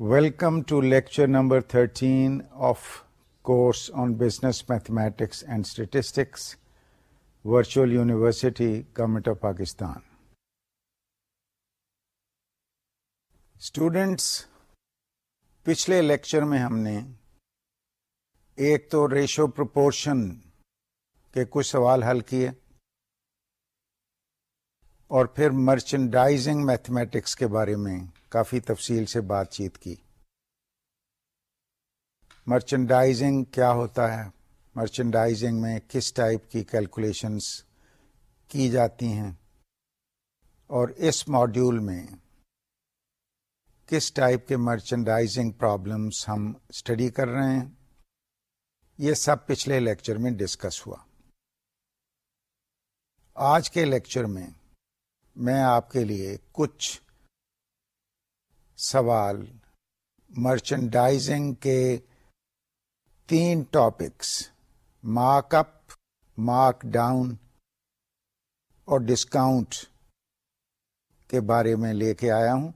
Welcome to lecture number thirteen of course on business mathematics and statistics virtual university government of Pakistan students پچھلے lecture میں ہم نے ایک تو ratio proportion کے کچھ سوال حل کیے اور پھر مرچنڈائزنگ میتھمیٹکس کے بارے میں کافی تفصیل سے بات چیت کی۔ مرچنڈائزنگ کیا ہوتا ہے؟ مرچنڈائزنگ میں کس ٹائپ کی کیلکولیشنس کی جاتی ہیں؟ اور اس ماڈیول میں کس ٹائپ کے مرچنڈائزنگ پرابلمس ہم اسٹڈی کر رہے ہیں؟ یہ سب پچھلے لیکچر میں ڈسکس ہوا۔ آج کے لیکچر میں میں آپ کے لیے کچھ سوال مرچنڈائزنگ کے تین topics mark up mark down اور ڈسکاؤنٹ کے بارے میں لے کے آیا ہوں۔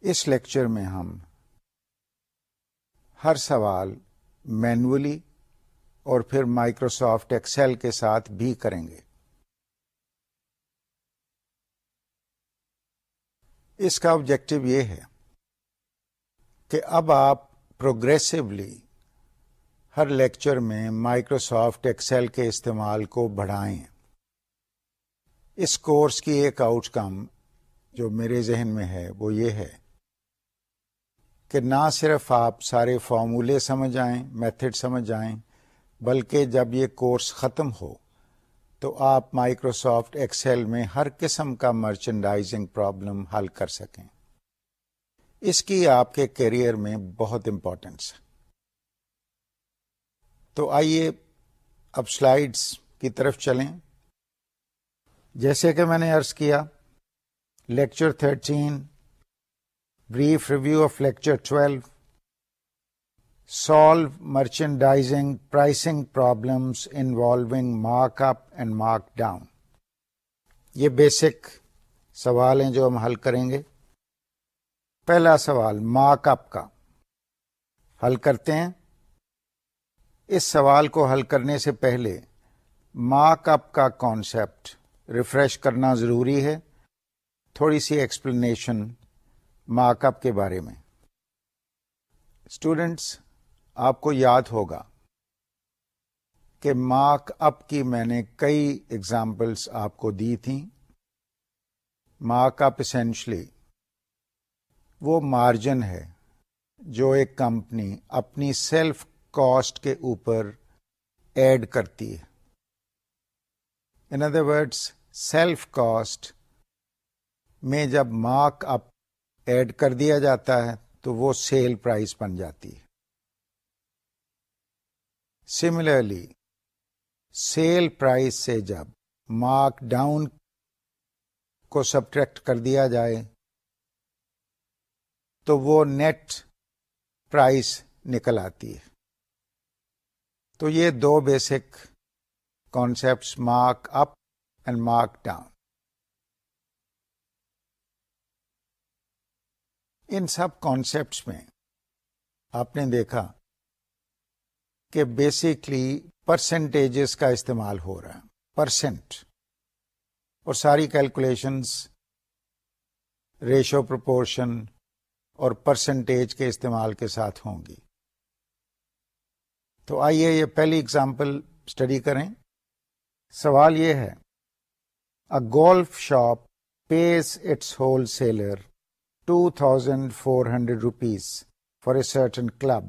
اس لیکچر میں ہم ہر سوال مینولی اور پھر مائکروسافٹ ایکسل کے ساتھ بھی کریں گے۔ اس کا آبجیکٹو یہ ہے کہ اب آپ پروگریسولی ہر لیکچر میں مائکروسافٹ ایکسل کے استعمال کو بڑھائیں۔ اس کورس کی ایک آؤٹ کم جو میرے ذہن میں ہے وہ یہ ہے کہ نہ صرف آپ سارے فارمولے سمجھ آئیں میتھڈ سمجھ آئیں، بلکہ جب یہ کورس ختم ہو تو آپ مائکروسافٹ ایکسل میں ہر قسم کا مرچنڈائزنگ پرابلم حل کر سکیں۔ اس کی آپ کے کیریئر میں بہت امپورٹنس ہے۔ تو آئیے اب سلائڈس کی طرف چلیں۔ جیسے کہ میں نے عرض کیا lecture 13 brief review of lecture 12 solve merchandising pricing problems involving markup up and down یہ بیسک سوال ہیں جو ہم حل کریں گے. پہلا سوال مارک اپ کا. حل کرتے ہیں. اس سوال کو حل کرنے سے پہلے مارک اپ کا کانسیپٹ ریفریش کرنا ضروری ہے. تھوڑی سی ایکسپلینیشن مارک اپ کے بارے میں. اسٹوڈینٹس آپ کو یاد ہوگا کہ مارک اپ کی میں نے کئی ایگزامپلس آپ کو دی تھیں۔ مارک اپ اسینشلی وہ مارجن ہے جو ایک کمپنی اپنی سیلف کاسٹ کے اوپر ایڈ کرتی ہے۔ In other words self cost میں جب مارک اپ ایڈ کر دیا جاتا ہے تو وہ سیل پرائز بن جاتی ہے۔ سملرلی سیل پرائز سے جب مارک ڈاؤن کو سبٹریکٹ کر دیا جائے، تو وہ نیٹ پرائز نکل آتی ہے۔ تو یہ دو basic concept mark up and mark down ان سب کانسیپٹس میں آپ نے دیکھا کہ بیسکلی پرسنٹیجز کا استعمال ہو رہا ہے۔ پرسنٹ اور ساری کیلکولیشنس ریشو پرپورشن اور پرسنٹیج کے استعمال کے ساتھ ہوں گی۔ تو آئیے یہ پہلی اگزامپل اسٹڈی کریں۔ سوال یہ ہے a golf shop pays its wholesaler two thousand four hundred rupees for a certain club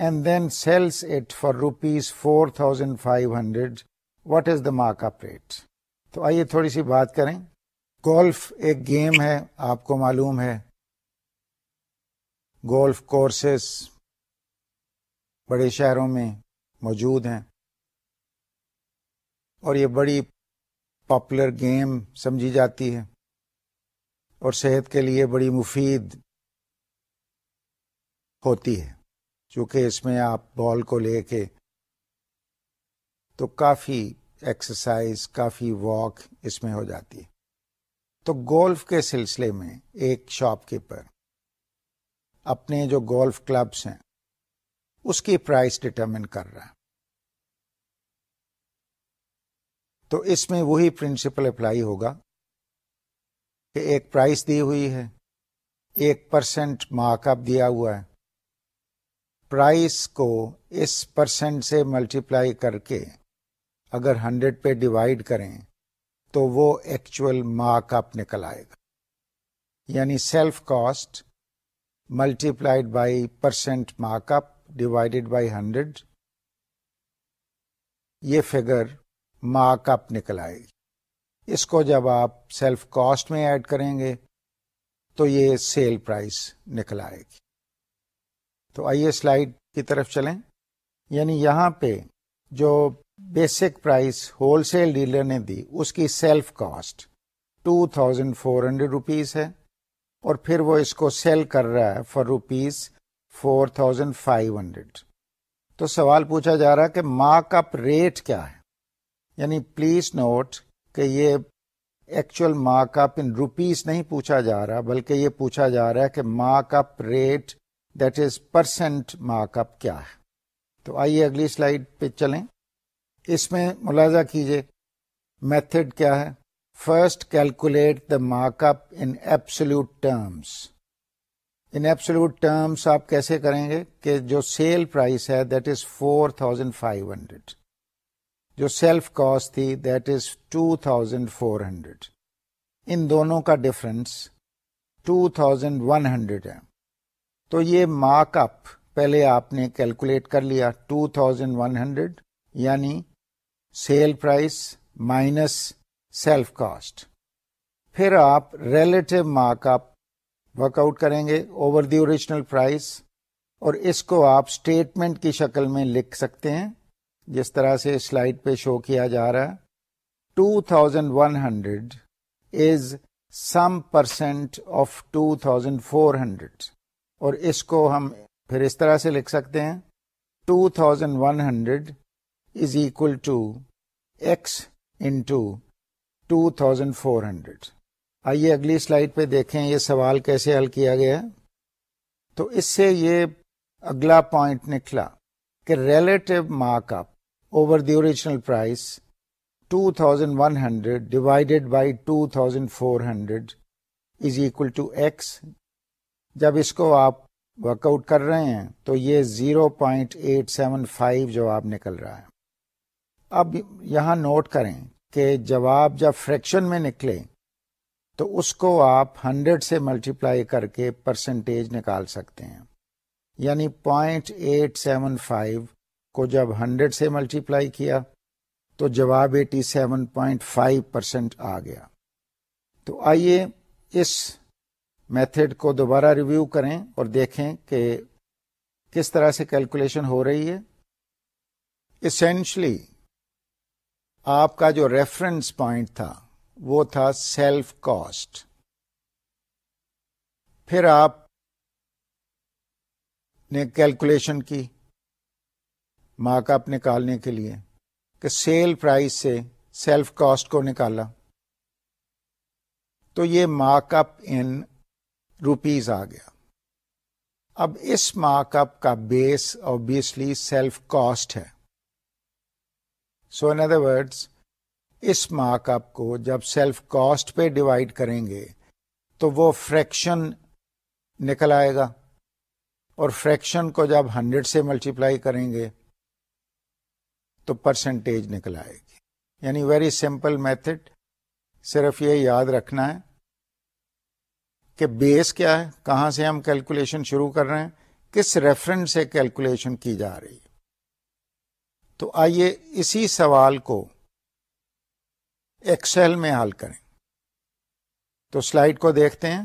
and then sells it for rupees four thousand five hundred what is the mark up rate تو آئیے تھوڑی سی بات کریں۔ Golf ایک game ہے، آپ کو معلوم ہے۔ گولف کورسز بڑے شہروں میں موجود ہیں۔ اور یہ بڑی پاپولر گیم سمجھی جاتی ہے۔ اور صحت کے لیے بڑی مفید ہوتی ہے۔ چونکہ اس میں آپ بال کو لے کے تو کافی ایکسرسائز کافی واک اس میں ہو جاتی ہے۔ تو گولف کے سلسلے میں ایک شاپ کیپر اپنے جو گولف کلبس ہیں، اس کی پرائس ڈٹرمن کر رہا ہے۔ تو اس میں وہی پرنسپل اپلائی ہوگا کہ ایک پرائس دی ہوئی ہے، ایک پرسینٹ مارک اپ دیا ہوا ہے۔ پرائس کو اس پرسینٹ سے ملٹیپلائی کر کے اگر ہنڈریڈ پہ ڈیوائڈ کریں تو وہ ایکچوئل مارک اپ نکل آئے گا۔ یعنی self cost multiplied by percent mark up divided by hundred, یہ فگر مارک اپ نکل آئے گی۔ اس کو جب آپ سیلف کاسٹ میں ایڈ کریں گے تو یہ سیل پرائس نکل آئے گی۔ تو آئیے سلائڈ کی طرف چلیں۔ یعنی یہاں پہ جو basic price wholesale dealer نے دی، اس کی self cost two thousand four hundred rupees ہے اور پھر وہ اس کو سیل کر رہا ہے for rupees four thousand five hundred تو سوال پوچھا جا رہا ہے کہ مارک اپ ریٹ کیا ہے؟ یعنی پلیز نوٹ کہ یہ actual mark up in rupees نہیں پوچھا جا رہا، بلکہ یہ پوچھا جا رہا ہے کہ mark up rate that is percent mark up کیا ہے۔ تو آئیے اگلی سلائڈ پہ چلیں۔ اس میں ملاحظہ کیجیے میتھڈ کیا ہے؟ First calculate the mark up in absolute terms in absolute terms آپ کیسے کریں گے کہ جو سیل پرائس ہے، that is four thousand five hundred جو سیلف کاسٹ تھی، that is two thousand four hundred ان دونوں کا difference two thousand one hundred ہے۔ تو یہ مارک اپ پہلے آپ نے کیلکولیٹ کر لیا ٹو تھاؤزینڈ ون ہنڈریڈ یعنی sale price minus self cost پھر آپ relative mark up work out کریں گے اوور دی اوریجنل پرائس اور اس کو آپ اسٹیٹمنٹ کی شکل میں لکھ سکتے ہیں جس طرح سے سلائڈ پہ شو کیا جا رہا ہے. Two thousand one hundred is some percent of two thousand four hundred اور اس کو ہم پھر اس طرح سے لکھ سکتے ہیں۔ Two thousand one hundred is equal to x into two thousand four hundred آئیے اگلی سلائڈ پہ دیکھیں یہ سوال کیسے حل کیا گیا۔ تو اس سے یہ اگلا پوائنٹ نکلا کہ relative mark up over the original price two thousand one hundred divided by two thousand four hundred is equal to x جب اس کو آپ ورک آؤٹ کر رہے ہیں، تو یہ zero point eight seven five جواب نکل رہا ہے۔ اب یہاں نوٹ کریں کہ جواب جب فریکشن میں نکلے، تو اس کو آپ ہنڈریڈ سے ملٹیپلائی کر کے پرسنٹیج نکال سکتے ہیں۔ یعنی پوائنٹ ایٹ سیون فائیو کو جب ہنڈریڈ سے ملٹیپلائی کیا، تو جواب eighty seven point five percent آ گیا۔ تو آئیے اس میتھڈ کو دوبارہ ریویو کریں اور دیکھیں کہ کس طرح سے کیلکولیشن ہو رہی ہے۔ اسینشلی آپ کا جو ریفرنس پوائنٹ تھا، وہ تھا سیلف کاسٹ پھر آپ نے کیلکولیشن کی، مارک اپ نکالنے کے لیے، کہ سیل پرائز سے سیلف کاسٹ کو نکالا۔ تو یہ مارک اپ ان روپیز آ گیا۔ اب اس مارک اپ کا بیس آبیسلی سیلف کاسٹ ہے۔ سو ان ادر ورڈس اس مارک اپ کو جب سیلف کاسٹ پہ ڈیوائڈ کریں گے، تو وہ فریکشن نکل آئے گا۔ اور فریکشن کو جب ہنڈریڈ سے ملٹیپلائی کریں گے، تو پرسنٹیج نکل آئے گی۔ یعنی ویری سمپل میتھڈ صرف یہ یاد رکھنا ہے۔ کہ بیس کیا ہے؟ کہاں سے ہم کیلکولیشن شروع کر رہے ہیں؟ کس ریفرنس سے کیلکولیشن کی جا رہی ہے؟ تو آئیے اسی سوال کو ایکسل میں حل کریں۔ تو سلائڈ کو دیکھتے ہیں۔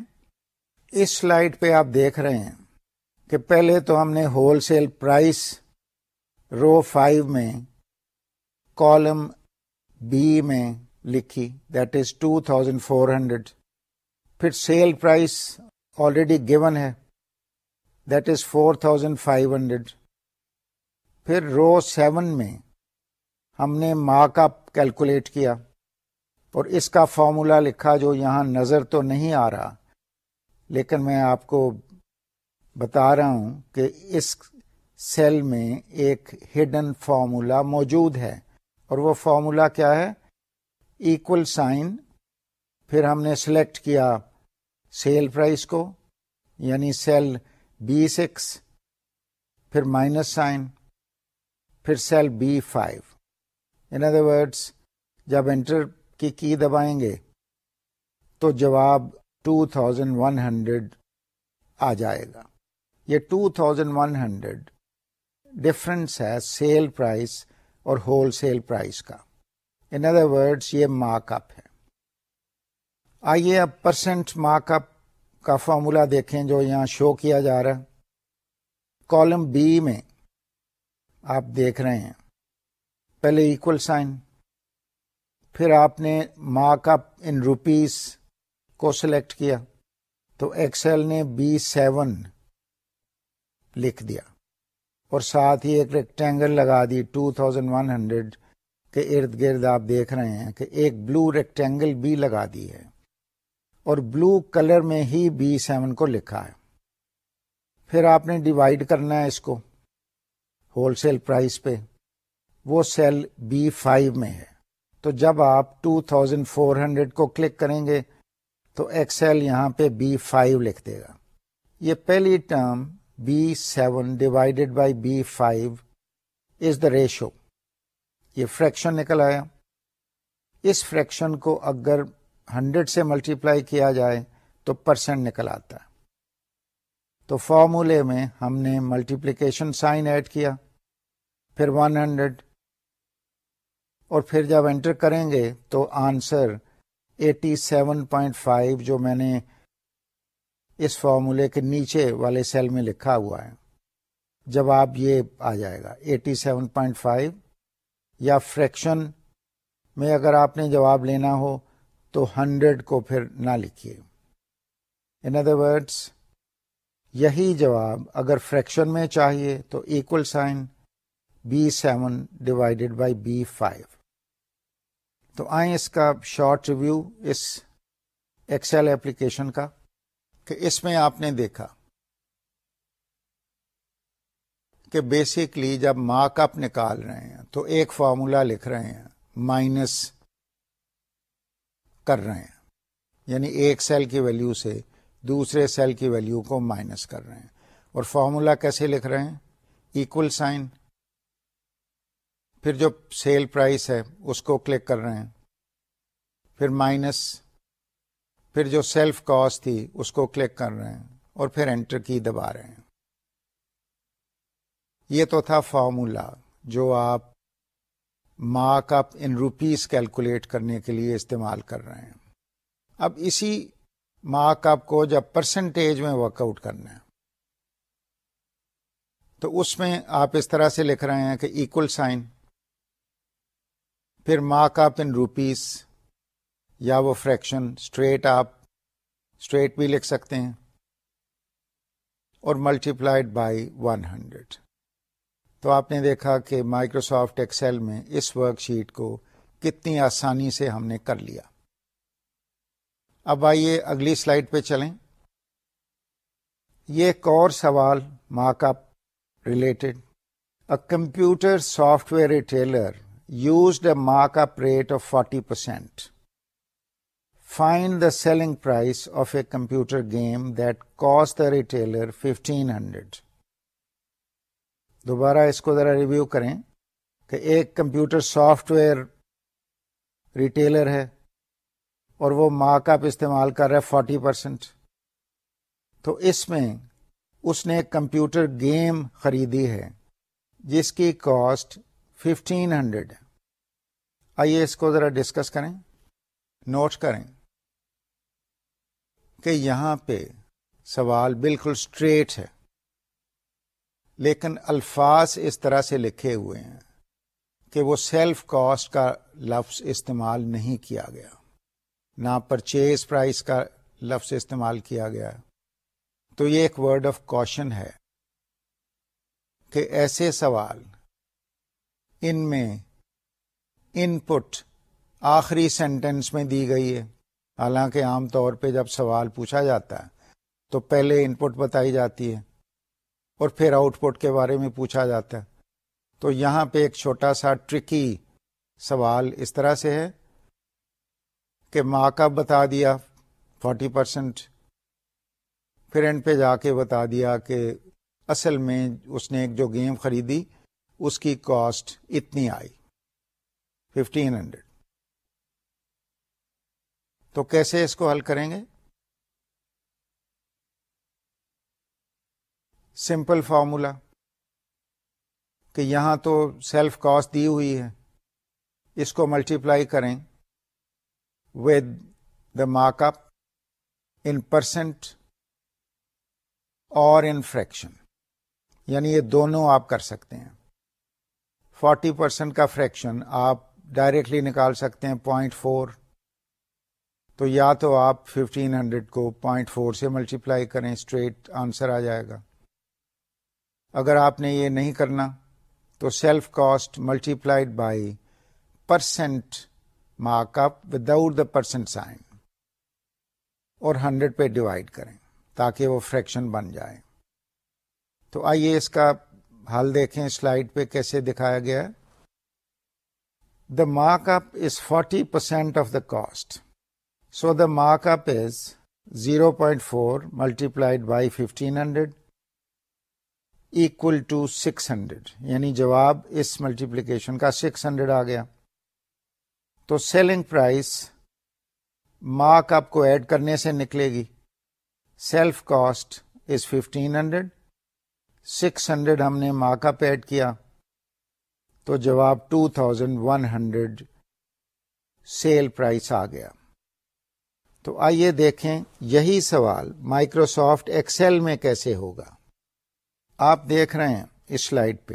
اس سلائڈ پہ آپ دیکھ رہے ہیں کہ پہلے تو ہم نے wholesale price row five میں کالم بی میں لکھی that is two thousand four hundred پھر سیل پرائس آلریڈی گیون ہے، that is four thousand five hundred پھر رو سیون میں ہم نے مارک اپ کیلکولیٹ کیا اور اس کا فارمولا لکھا جو یہاں نظر تو نہیں آ رہا، لیکن میں آپ کو بتا رہا ہوں کہ اس سیل میں ایک ہڈن فارمولا موجود ہے۔ اور وہ فارمولا کیا ہے؟ ایکول سائن پھر ہم نے سلیکٹ کیا سیل پرائز کو یعنی سیل بی سکس پھر مائنس سائن پھر cell B five in other words جب انٹر کی کی دبائیں گے، تو جواب ٹو تھاؤزینڈ ون ہنڈریڈ آ جائے گا۔ یہ two thousand one hundred difference ہے سیل پرائز اور ہول سیل پرائز کا۔ ان ادر ورڈس یہ مارک اپ ہے۔ آئیے اب پرسنٹ مارک اپ کا فارمولا دیکھیں جو یہاں شو کیا جا رہا ہے۔ کالم بی میں آپ دیکھ رہے ہیں۔ پہلے اکول سائن پھر آپ نے مارک اپ ان روپیز کو سلیکٹ کیا۔ تو ایکسل نے بی سیون لکھ دیا۔ اور ساتھ ہی ایک ریکٹینگل لگا دی ٹو تھاؤزینڈ ون ہنڈریڈ کے ارد گرد آپ دیکھ رہے ہیں کہ ایک بلو ریکٹینگل بھی لگا دی ہے۔ اور بلو کلر میں ہی بی سیون کو لکھا ہے۔ پھر آپ نے ڈیوائڈ کرنا ہے اس کو ہول سیل پرائز پہ۔ وہ سیل بی فائیو میں ہے۔ تو جب آپ ٹو تھاؤزینڈ فور ہنڈریڈ کو کلک کریں گے تو ایکسل یہاں پہ بی فائیو لکھ دے گا۔ یہ پہلی term B seven divided by B five is the ratio. یہ فریکشن نکل آیا۔ اس فریکشن کو اگر ہنڈریڈ سے ملٹیپلائی کیا جائے تو پرسینٹ نکل آتا ہے۔ تو فارمولے میں ہم نے ملٹیپلیکیشن سائن ایڈ کیا، پھر ون ہنڈریڈ۔ اور پھر جب انٹر کریں گے تو answer eighty seven point five جو میں نے اس فارمولے کے نیچے والے سیل میں لکھا ہوا ہے۔ جب آپ یہ آ جائے گا، ایٹی سیون پوائنٹ فائیو یا فریکشن میں اگر آپ نے جواب لینا ہو تو ہنڈریڈ کو پھر نہ لکھیے۔ ان ادر ورڈس یہی جواب اگر فریکشن میں چاہیے تو equal sign B seven divided by B five تو آئیں اس کا شارٹ ریویو اس ایکسل ایپلیکیشن کا، کہ اس میں آپ نے دیکھا کہ بیسکلی جب مارک اپ نکال رہے ہیں تو ایک فارمولا لکھ رہے ہیں مائنس کر رہے ہیں۔ یعنی ایک سیل کی ویلیو سے دوسرے سیل کی ویلیو کو مائنس کر رہے ہیں۔ اور فارمولا کیسے لکھ رہے ہیں؟ ایکول سائن پھر جو سیل پرائس ہے، اس کو کلک کر رہے ہیں۔ پھر مائنس۔ پھر جو سیلف کاسٹ تھی، اس کو کلک کر رہے ہیں۔ اور پھر انٹر کی دبا رہے ہیں۔ یہ تو تھا فارمولا جو آپ mark up in rupees calculate کرنے کے لیے استعمال کر رہے ہیں۔ اب اسی مارک اپ کو جب پرسنٹیج میں ورک آؤٹ کرنا ہے، تو اس میں آپ اس طرح سے لکھ رہے ہیں کہ ایکول سائن پھر مارک اپ ان روپیز یا وہ فریکشن اسٹریٹ آپ اسٹریٹ بھی لکھ سکتے ہیں اور multiplied by one hundred تو آپ نے دیکھا کہ مائکروسافٹ ایکسل میں اس ورک شیٹ کو کتنی آسانی سے ہم نے کر لیا۔ اب آئیے اگلی سلائڈ پہ چلیں۔ یہ ایک اور سوال mark up related a computer software retailer used a mark up rate of forty percent Find the selling price of a computer game that cost the retailer 1500. دوبارہ اس کو ذرا ریویو کریں کہ ایک کمپیوٹر سافٹ ویئر ریٹیلر ہے اور وہ مارک اپ استعمال کر رہا ہے فورٹی پرسینٹ تو اس میں اس نے ایک کمپیوٹر گیم خریدی ہے جس کی کاسٹ ففٹین ہنڈریڈ آئیے اس کو ذرا ڈسکس کریں۔ نوٹ کریں کہ یہاں پہ سوال بالکل اسٹریٹ ہے۔ لیکن الفاظ اس طرح سے لکھے ہوئے ہیں کہ وہ سیلف کاسٹ کا لفظ استعمال نہیں کیا گیا۔ نہ پرچیز پرائز کا لفظ استعمال کیا گیا۔ تو یہ ایک ورڈ آف کوشن ہے کہ ایسے سوال ان میں ان پٹ آخری سینٹینس میں دی گئی ہے۔ حالانکہ عام طور پہ جب سوال پوچھا جاتا ہے تو پہلے ان پٹ بتائی جاتی ہے۔ اور پھر آؤٹ پٹ کے بارے میں پوچھا جاتا ہے۔ تو یہاں پہ ایک چھوٹا سا ٹرکی سوال اس طرح سے ہے کہ ماں کا بتا دیا فورٹی پرسینٹ پھر اینڈ پہ جا کے بتا دیا کہ اصل میں اس نے ایک جو گیم خریدی، اس کی کاسٹ اتنی آئی ففٹین ہنڈریڈ تو کیسے اس کو حل کریں گے؟ سمپل فارمولا کہ یہاں تو سیلف کاسٹ دی ہوئی ہے، اس کو ملٹیپلائی کریں with the mark up in percent اور ان فریکشن یعنی یہ دونوں آپ کر سکتے ہیں۔ فورٹی پرسینٹ کا فریکشن آپ ڈائریکٹلی نکال سکتے ہیں پوائنٹ فور تو یا تو آپ ففٹین ہنڈریڈ کو پوائنٹ فور سے ملٹیپلائی کریں اسٹریٹ آنسر آ جائے گا۔ اگر آپ نے یہ نہیں کرنا، تو self cost multiplied by percent mark up without the percent sign اور ہنڈریڈ پہ ڈیوائڈ کریں تاکہ وہ فریکشن بن جائے۔ تو آئیے اس کا حل دیکھیں سلائڈ پہ کیسے دکھایا گیا۔ The mark is forty percent of the cost so the mark up is zero point four multiplied by fifteen hundred equal to six hundred یعنی جواب اس ملٹیپلیکیشن کا سکس ہنڈریڈ آ گیا۔ تو سیلنگ پرائس مارک آپ کو ایڈ کرنے سے نکلے گی۔ Self cost is fifteen hundred six hundred ہم نے مارک اپ ایڈ کیا۔ تو جواب two thousand one hundred sale price آ گیا۔ تو آئیے دیکھیں یہی سوال مائکروسافٹ ایکسل میں کیسے ہوگا۔ آپ دیکھ رہے ہیں اس سلائڈ پہ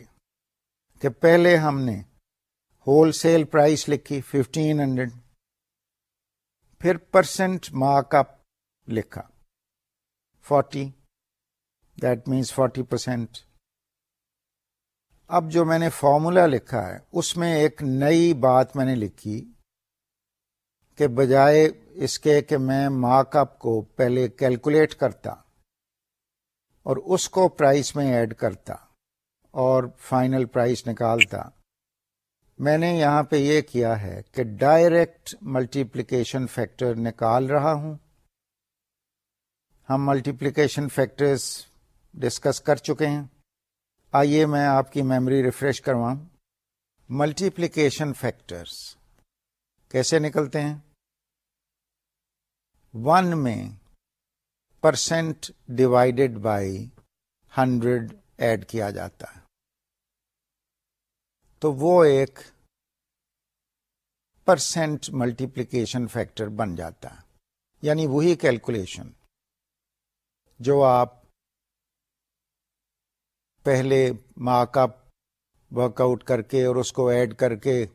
کہ پہلے ہم نے ہول سیل پرائس لکھی ففٹین ہنڈریڈ، پھر پرسنٹ مارک اپ لکھا forty, that means forty percent اب جو میں نے فارمولا لکھا ہے، اس میں ایک نئی بات میں نے لکھی کہ بجائے اس کے کہ میں مارک اپ کو پہلے کیلکولیٹ کرتا۔ اور اس کو پرائس میں ایڈ کرتا اور فائنل پرائس نکالتا۔ میں نے یہاں پہ یہ کیا ہے کہ ڈائریکٹ ملٹیپلیکیشن فیکٹر نکال رہا ہوں۔ ہم ملٹیپلیکیشن فیکٹرز ڈسکس کر چکے ہیں۔ آئیے میں آپ کی میموری ریفریش کرواؤں۔ ملٹیپلیکیشن فیکٹرز کیسے نکلتے ہیں؟ ون میں percent divided by hundred add کیا جاتا ہے۔ تو وہ ایک پرسینٹ ملٹیپلیکیشن فیکٹر بن جاتا ہے۔ یعنی وہی کیلکولیشن جو آپ پہلے مارک اپ ورک آؤٹ کر کے اور اس کو ایڈ کر کے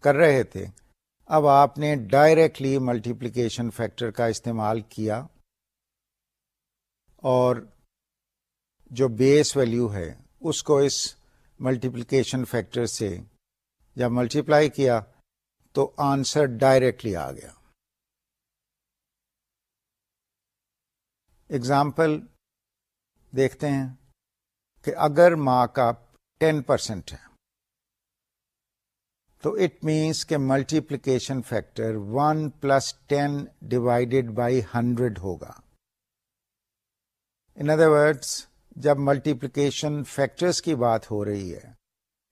کر رہے تھے۔ اب آپ نے ڈائریکٹلی ملٹیپلیکیشن فیکٹر کا استعمال کیا۔ اور جو بیس ویلیو ہے، اس کو اس ملٹیپلیکیشن فیکٹر سے جب ملٹیپلائی کیا تو آنسر ڈائریکٹلی آ گیا۔ اگزامپل دیکھتے ہیں کہ اگر مارک اپ ٹین پرسینٹ ہے، تو اٹ مینس کہ multiplication factor one plus ten divided by hundred ہوگا۔ ان ادر ورڈس جب ملٹیپلیکیشن فیکٹرز کی بات ہو رہی ہے،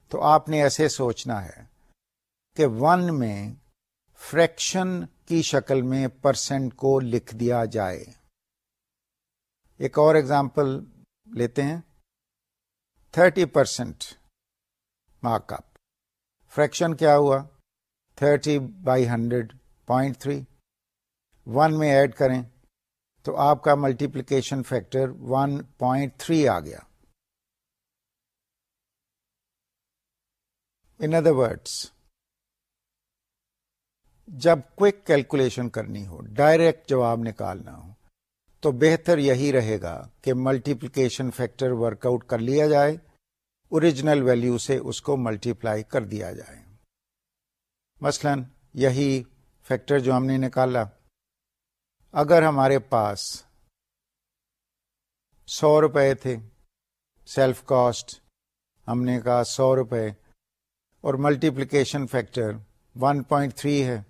تو آپ نے ایسے سوچنا ہے کہ ون میں فریکشن کی شکل میں پرسنٹ کو لکھ دیا جائے۔ ایک اور ایگزامپل لیتے ہیں۔ Thirty percent mark up fraction کیا ہوا؟ Thirty by hundred point three one میں ایڈ کریں۔ تو آپ کا multiplication factor one point three آ گیا۔ ان ادر ورڈس جب کوئک کیلکولیشن کرنی ہو ڈائریکٹ جواب نکالنا ہو، تو بہتر یہی رہے گا کہ ملٹیپلیکیشن فیکٹر ورک آؤٹ کر لیا جائے اوریجنل ویلو سے اس کو ملٹیپلائی کر دیا جائے۔ مثلا یہی فیکٹر جو ہم نے نکالا۔ اگر ہمارے پاس سو روپے تھے سیلف کاسٹ ہم نے کہا سو روپے، اور multiplication factor one point three ہے،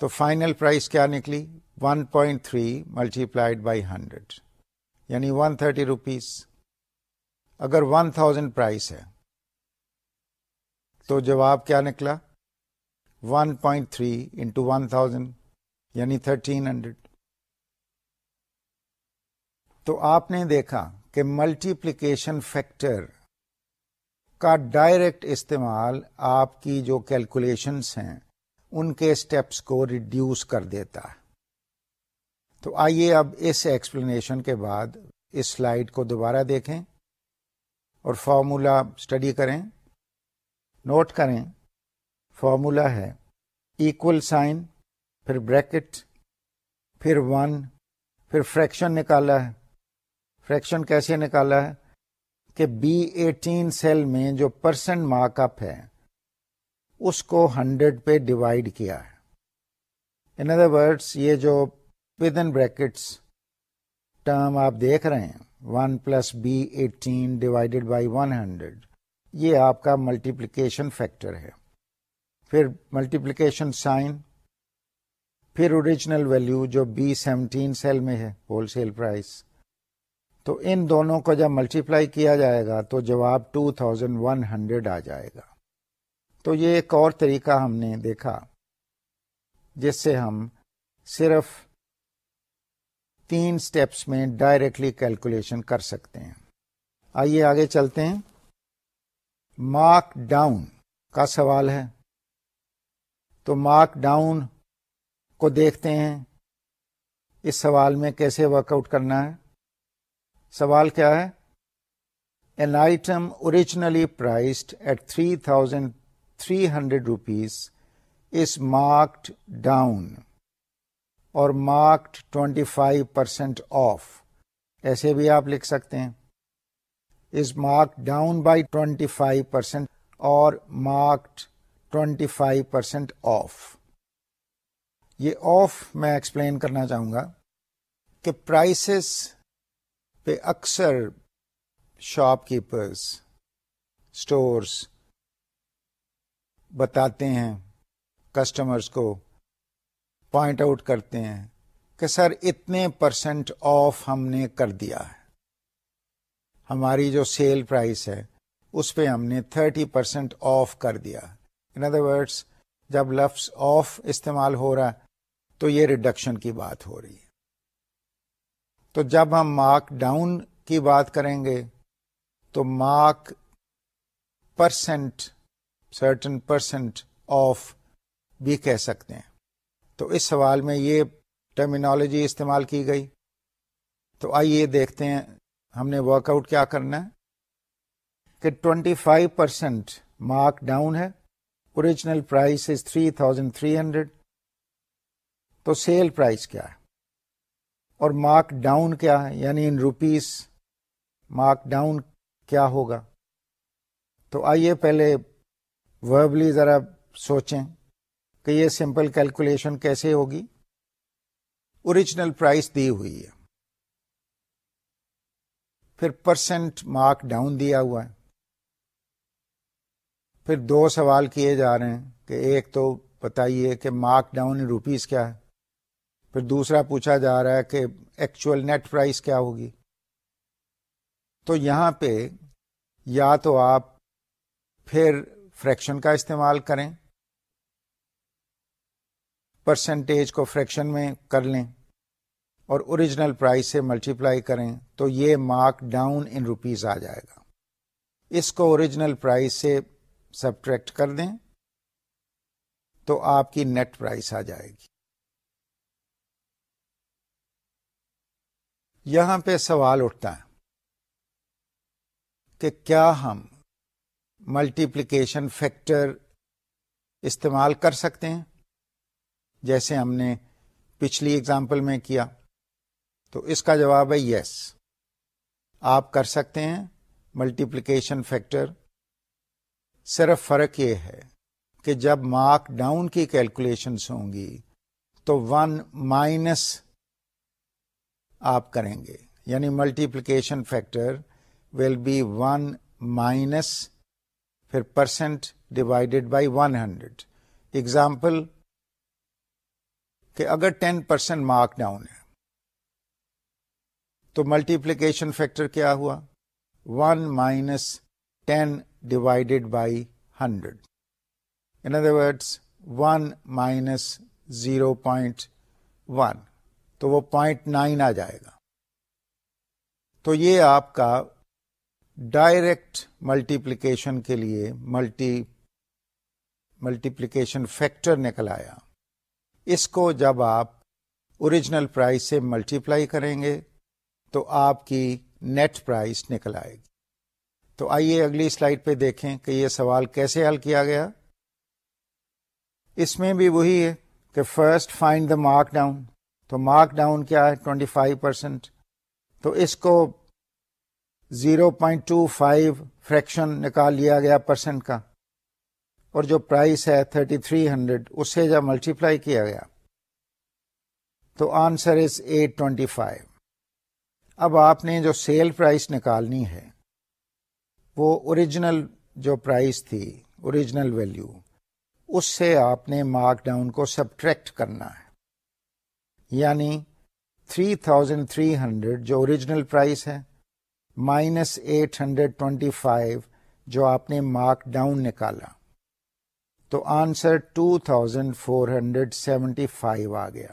تو فائنل پرائز کیا نکلی؟ One point three multiplied by hundred یعنی ون تھرٹی روپیز اگر ون تھاؤزینڈ پرائز ہے، تو جواب کیا نکلا؟ One point three into one thousand یعنی تھرٹین ہنڈریڈ تو آپ نے دیکھا کہ ملٹیپلیکیشن فیکٹر کا ڈائریکٹ استعمال آپ کی جو کیلکولیشنس ہیں، ان کے اسٹیپس کو ریڈیوس کر دیتا ہے۔ تو آئیے اب اس ایکسپلینیشن کے بعد اس سلائڈ کو دوبارہ دیکھیں اور فارمولا اسٹڈی کریں۔ نوٹ کریں فارمولا ہے ایکول سائن پھر بریکٹ پھر ون پھر فریکشن نکالا ہے۔ فریکشن کیسے نکالا ہے؟ کہ بی ایٹین سیل میں جو پرسنٹ مارک اپ ہے، اس کو ہنڈریڈ پہ ڈیوائڈ کیا ہے۔ ان ادر ورڈس یہ جو ود ان بریکٹس ٹرم آپ دیکھ رہے ہیں one plus B eighteen divided by one hundred یہ آپ کا ملٹیپلیکیشن فیکٹر ہے۔ پھر ملٹیپلیکیشن سائن پھر اوریجنل ویلو جو بی سیونٹین سیل میں ہے ہول سیل پرائز تو ان دونوں کو جب ملٹیپلائی کیا جائے گا تو جواب ٹو تھاؤزینڈ ون ہنڈریڈ آ جائے گا. تو یہ ایک اور طریقہ ہم نے دیکھا، جس سے ہم صرف تین سٹیپس میں ڈائریکٹلی کیلکولیشن کر سکتے ہیں. آئیے آگے چلتے ہیں. مارک ڈاؤن کا سوال ہے. تو مارک ڈاؤن کو دیکھتے ہیں اس سوال میں کیسے ورک آؤٹ کرنا ہے؟ سوال کیا ہے؟ An item originally priced at three thousand three hundred rupees is marked down اور marked twenty five percent off ایسے بھی آپ لکھ سکتے ہیں۔ Is mark down by twenty five percent اور marked twenty five percent off یہ آف میں ایکسپلین کرنا چاہوں گا کہ پرائسز پہ اکثر شاپ کیپرز اسٹورس بتاتے ہیں کسٹمرز کو پوائنٹ آؤٹ کرتے ہیں کہ سر اتنے پرسنٹ آف ہم نے کر دیا ہے۔ ہماری جو سیل پرائس ہے اس پہ ہم نے تھرٹی پرسینٹ آف کر دیا۔ ان ادر ورڈس جب لفظ آف استعمال ہو رہا تو یہ ریڈکشن کی بات ہو رہی ہے۔ تو جب ہم مارک ڈاؤن کی بات کریں گے، تو mark percent certain percent off بھی کہہ سکتے ہیں۔ تو اس سوال میں یہ ٹرمینالوجی استعمال کی گئی۔ تو آئیے دیکھتے ہیں ہم نے ورک آؤٹ کیا کرنا ہے۔ کہ twenty five percent mark down ہے۔ Original price is three thousand three hundred تو سیل پرائز کیا ہے؟ اور مارک ڈاؤن کیا ہے؟ یعنی ان روپیز مارک ڈاؤن کیا ہوگا؟ تو آئیے پہلے وربلی ذرا سوچیں کہ یہ سمپل کیلکولیشن کیسے ہوگی؟ اوریجنل پرائس دی ہوئی ہے۔ پھر پرسنٹ مارک ڈاؤن دیا ہوا ہے۔ پھر دو سوال کیے جا رہے ہیں کہ ایک تو بتائیے کہ مارک ڈاؤن ان روپیز کیا ہے؟ پھر دوسرا پوچھا جا رہا ہے کہ ایکچوئل نیٹ پرائز کیا ہوگی؟ تو یہاں پہ یا تو آپ پھر فریکشن کا استعمال کریں پرسنٹیج کو فریکشن میں کر لیں اور اوریجنل پرائز سے ملٹیپلائی کریں، تو یہ مارک ڈاؤن ان روپیز آ جائے گا۔ اس کو اوریجنل پرائز سے سبٹریکٹ کر دیں تو آپ کی نیٹ پرائز آ جائے گی۔ یہاں پہ سوال اٹھتا ہے کہ کیا ہم ملٹیپلیکیشن فیکٹر استعمال کر سکتے ہیں؟ جیسے ہم نے پچھلی اگزامپل میں کیا، تو اس کا جواب ہے یس آپ کر سکتے ہیں ملٹیپلیکیشن فیکٹر صرف فرق یہ ہے کہ جب مارک ڈاؤن کی کیلکولیشنس ہوں گی، تو ون مائنس آپ کریں گے۔ یعنی multiplication factor will be one minus پھر percent divided by one hundred example کہ اگر ٹین پرسینٹ مارک ڈاؤن ہے، تو ملٹیپلیکیشن فیکٹر کیا ہوا؟ One minus ten divided by hundred in other words one minus zero point one تو وہ point nine آ جائے گا۔ تو یہ آپ کا ڈائریکٹ ملٹیپلیکیشن کے لیے ملٹی ملٹیپلیکیشن فیکٹر نکل آیا۔ اس کو جب آپ اوریجنل پرائز سے ملٹیپلائی کریں گے، تو آپ کی نیٹ پرائز نکل آئے گی۔ تو آئیے اگلی سلائڈ پہ دیکھیں کہ یہ سوال کیسے حل کیا گیا۔ اس میں بھی وہی ہے کہ first find the mark down تو مارک ڈاؤن کیا ہے ٹوینٹی فائیو پرسینٹ تو اس کو zero point two five fraction نکال لیا گیا پرسینٹ کا اور جو پرائس ہے تھرٹی تھری ہنڈریڈ اس سے جب ملٹیپلائی کیا گیا تو answer is eight twenty five اب آپ نے جو سیل پرائس نکالنی ہے وہ اوریجنل جو پرائس تھی اوریجنل ویلو اس سے آپ نے مارک ڈاؤن کو سبٹریکٹ کرنا ہے یعنی تھری تھاؤزینڈ تھری ہنڈریڈ جو اوریجنل پرائس ہے minus eight hundred twenty five جو آپ نے مارک ڈاؤن نکالا۔ تو answer two thousand four hundred seventy five آ گیا۔